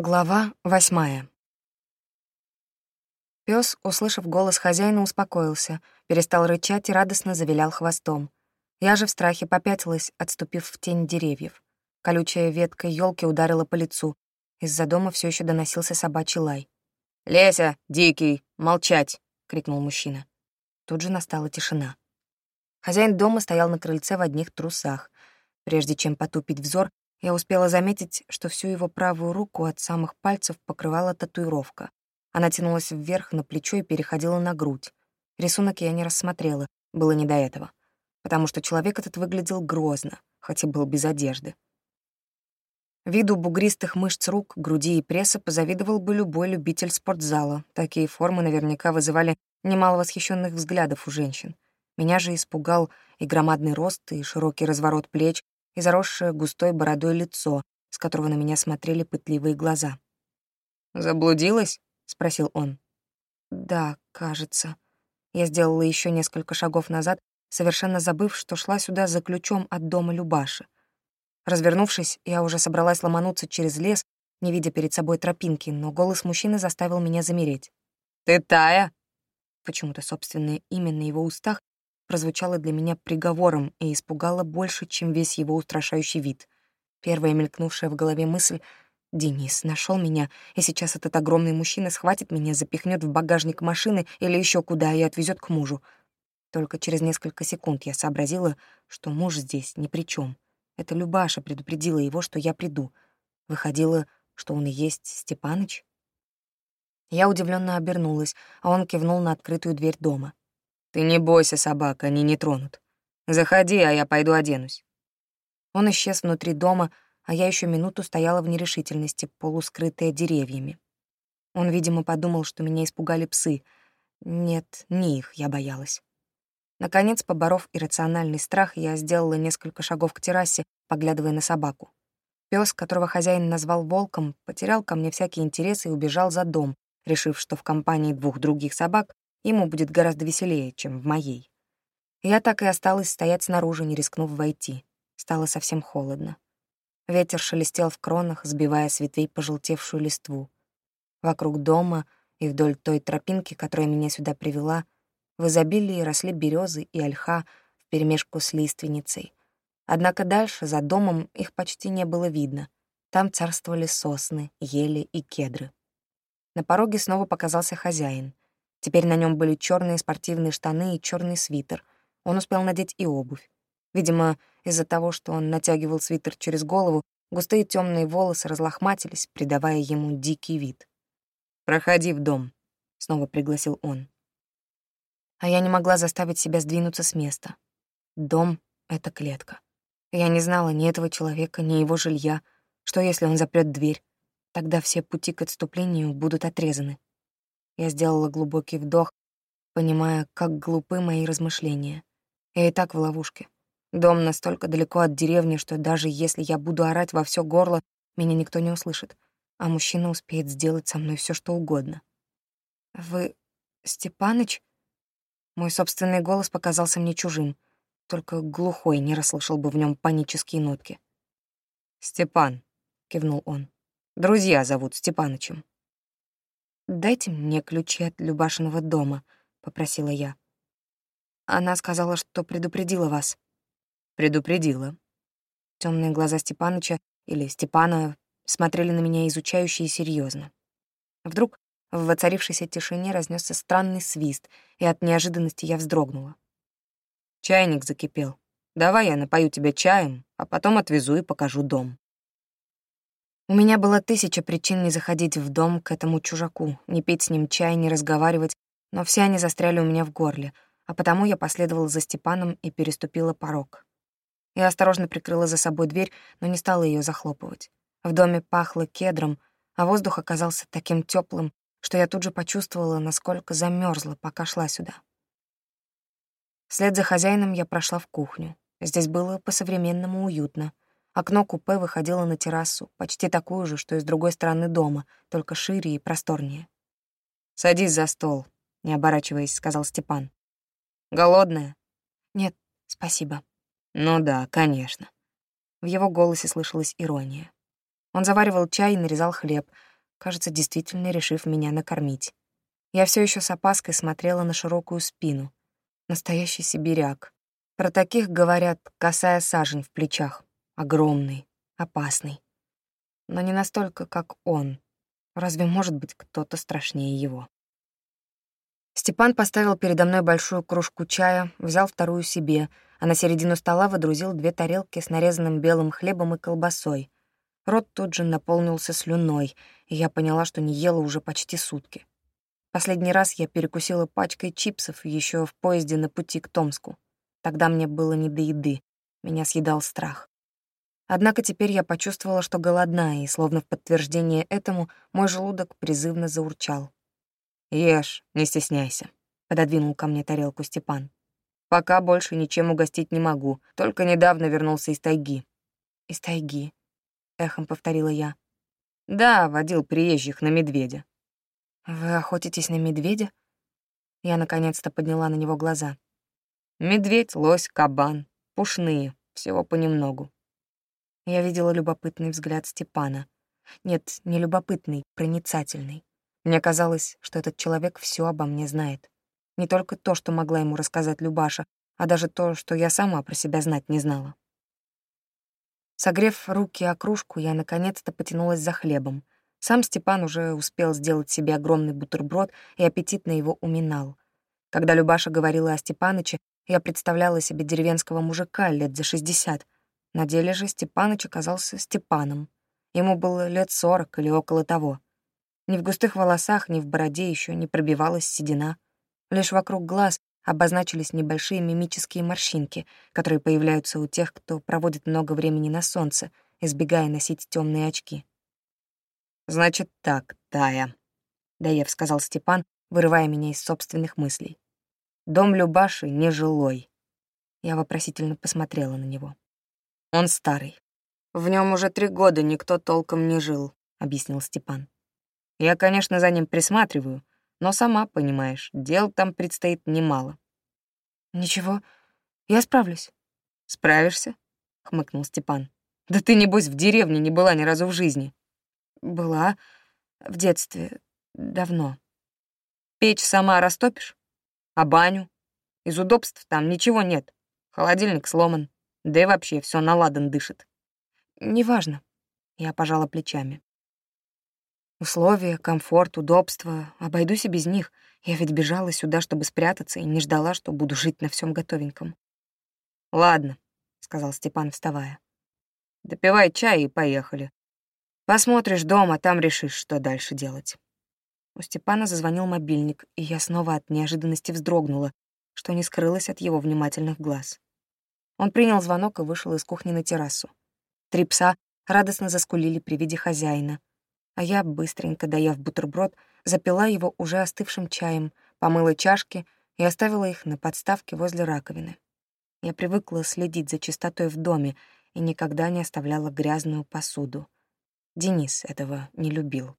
Глава восьмая. Пёс, услышав голос хозяина, успокоился, перестал рычать и радостно завилял хвостом. Я же в страхе попятилась, отступив в тень деревьев. Колючая ветка елки ударила по лицу. Из-за дома все еще доносился собачий лай. «Леся, дикий, молчать!» — крикнул мужчина. Тут же настала тишина. Хозяин дома стоял на крыльце в одних трусах. Прежде чем потупить взор, я успела заметить, что всю его правую руку от самых пальцев покрывала татуировка. Она тянулась вверх на плечо и переходила на грудь. Рисунок я не рассмотрела, было не до этого, потому что человек этот выглядел грозно, хотя был без одежды. Виду бугристых мышц рук, груди и пресса позавидовал бы любой любитель спортзала. Такие формы наверняка вызывали немало восхищенных взглядов у женщин. Меня же испугал и громадный рост, и широкий разворот плеч, и заросшее густой бородой лицо, с которого на меня смотрели пытливые глаза. «Заблудилась?» — спросил он. «Да, кажется». Я сделала еще несколько шагов назад, совершенно забыв, что шла сюда за ключом от дома Любаши. Развернувшись, я уже собралась ломануться через лес, не видя перед собой тропинки, но голос мужчины заставил меня замереть. «Ты Тая?» Почему-то собственное имя на его устах прозвучало для меня приговором и испугало больше, чем весь его устрашающий вид. Первая мелькнувшая в голове мысль — Денис нашел меня, и сейчас этот огромный мужчина схватит меня, запихнет в багажник машины или еще куда и отвезет к мужу. Только через несколько секунд я сообразила, что муж здесь ни при чем. Это Любаша предупредила его, что я приду. Выходило, что он и есть Степаныч. Я удивленно обернулась, а он кивнул на открытую дверь дома. «Ты не бойся, собака, они не тронут. Заходи, а я пойду оденусь». Он исчез внутри дома, а я еще минуту стояла в нерешительности, полускрытая деревьями. Он, видимо, подумал, что меня испугали псы. Нет, не их я боялась. Наконец, поборов иррациональный страх, я сделала несколько шагов к террасе, поглядывая на собаку. Пёс, которого хозяин назвал волком, потерял ко мне всякий интерес и убежал за дом, решив, что в компании двух других собак Ему будет гораздо веселее, чем в моей. Я так и осталась стоять снаружи, не рискнув войти. Стало совсем холодно. Ветер шелестел в кронах, сбивая с ветвей пожелтевшую листву. Вокруг дома и вдоль той тропинки, которая меня сюда привела, в изобилии росли березы и ольха вперемешку с лиственницей. Однако дальше, за домом, их почти не было видно. Там царствовали сосны, ели и кедры. На пороге снова показался хозяин. Теперь на нем были черные спортивные штаны и черный свитер. Он успел надеть и обувь. Видимо, из-за того, что он натягивал свитер через голову, густые темные волосы разлохматились, придавая ему дикий вид. «Проходи в дом», — снова пригласил он. А я не могла заставить себя сдвинуться с места. Дом — это клетка. Я не знала ни этого человека, ни его жилья. Что, если он запрет дверь? Тогда все пути к отступлению будут отрезаны. Я сделала глубокий вдох, понимая, как глупы мои размышления. Я и так в ловушке. Дом настолько далеко от деревни, что даже если я буду орать во все горло, меня никто не услышит, а мужчина успеет сделать со мной все, что угодно. «Вы Степаныч?» Мой собственный голос показался мне чужим, только глухой не расслышал бы в нем панические нотки. «Степан», — кивнул он, — «друзья зовут Степанычем». «Дайте мне ключи от Любашиного дома», — попросила я. Она сказала, что предупредила вас. Предупредила. Темные глаза Степаныча или Степана смотрели на меня изучающе и серьезно. Вдруг в воцарившейся тишине разнесся странный свист, и от неожиданности я вздрогнула. Чайник закипел. Давай я напою тебя чаем, а потом отвезу и покажу дом. У меня было тысяча причин не заходить в дом к этому чужаку, не пить с ним чай, не разговаривать, но все они застряли у меня в горле, а потому я последовала за Степаном и переступила порог. Я осторожно прикрыла за собой дверь, но не стала ее захлопывать. В доме пахло кедром, а воздух оказался таким теплым, что я тут же почувствовала, насколько замерзла, пока шла сюда. Вслед за хозяином я прошла в кухню. Здесь было по-современному уютно — Окно купе выходило на террасу, почти такую же, что и с другой стороны дома, только шире и просторнее. «Садись за стол», — не оборачиваясь, сказал Степан. «Голодная?» «Нет, спасибо». «Ну да, конечно». В его голосе слышалась ирония. Он заваривал чай и нарезал хлеб, кажется, действительно решив меня накормить. Я все еще с опаской смотрела на широкую спину. Настоящий сибиряк. Про таких говорят, касая сажень в плечах. Огромный, опасный. Но не настолько, как он. Разве может быть кто-то страшнее его? Степан поставил передо мной большую кружку чая, взял вторую себе, а на середину стола водрузил две тарелки с нарезанным белым хлебом и колбасой. Рот тут же наполнился слюной, и я поняла, что не ела уже почти сутки. Последний раз я перекусила пачкой чипсов еще в поезде на пути к Томску. Тогда мне было не до еды, меня съедал страх. Однако теперь я почувствовала, что голодна, и, словно в подтверждение этому, мой желудок призывно заурчал. «Ешь, не стесняйся», — пододвинул ко мне тарелку Степан. «Пока больше ничем угостить не могу, только недавно вернулся из тайги». «Из тайги», — эхом повторила я. «Да, водил приезжих на медведя». «Вы охотитесь на медведя?» Я наконец-то подняла на него глаза. «Медведь, лось, кабан, пушные, всего понемногу». Я видела любопытный взгляд Степана. Нет, не любопытный, проницательный. Мне казалось, что этот человек все обо мне знает. Не только то, что могла ему рассказать Любаша, а даже то, что я сама про себя знать не знала. Согрев руки о кружку, я наконец-то потянулась за хлебом. Сам Степан уже успел сделать себе огромный бутерброд и аппетитно его уминал. Когда Любаша говорила о Степаныче, я представляла себе деревенского мужика лет за шестьдесят. На деле же Степаныч оказался Степаном. Ему было лет сорок или около того. Ни в густых волосах, ни в бороде еще не пробивалась седина. Лишь вокруг глаз обозначились небольшие мимические морщинки, которые появляются у тех, кто проводит много времени на солнце, избегая носить темные очки. «Значит так, Тая», — Даев сказал Степан, вырывая меня из собственных мыслей. «Дом Любаши нежилой». Я вопросительно посмотрела на него. «Он старый. В нем уже три года никто толком не жил», — объяснил Степан. «Я, конечно, за ним присматриваю, но сама понимаешь, дел там предстоит немало». «Ничего, я справлюсь». «Справишься?» — хмыкнул Степан. «Да ты, небось, в деревне не была ни разу в жизни». Была. В детстве. Давно. Печь сама растопишь? А баню? Из удобств там ничего нет. Холодильник сломан. Да и вообще все наладан дышит. Неважно. Я пожала плечами. Условия, комфорт, удобство. Обойдусь и без них. Я ведь бежала сюда, чтобы спрятаться, и не ждала, что буду жить на всем готовеньком. «Ладно», — сказал Степан, вставая. «Допивай чай и поехали. Посмотришь дома, там решишь, что дальше делать. У Степана зазвонил мобильник, и я снова от неожиданности вздрогнула, что не скрылось от его внимательных глаз. Он принял звонок и вышел из кухни на террасу. Три пса радостно заскулили при виде хозяина, а я, быстренько доев бутерброд, запила его уже остывшим чаем, помыла чашки и оставила их на подставке возле раковины. Я привыкла следить за чистотой в доме и никогда не оставляла грязную посуду. Денис этого не любил.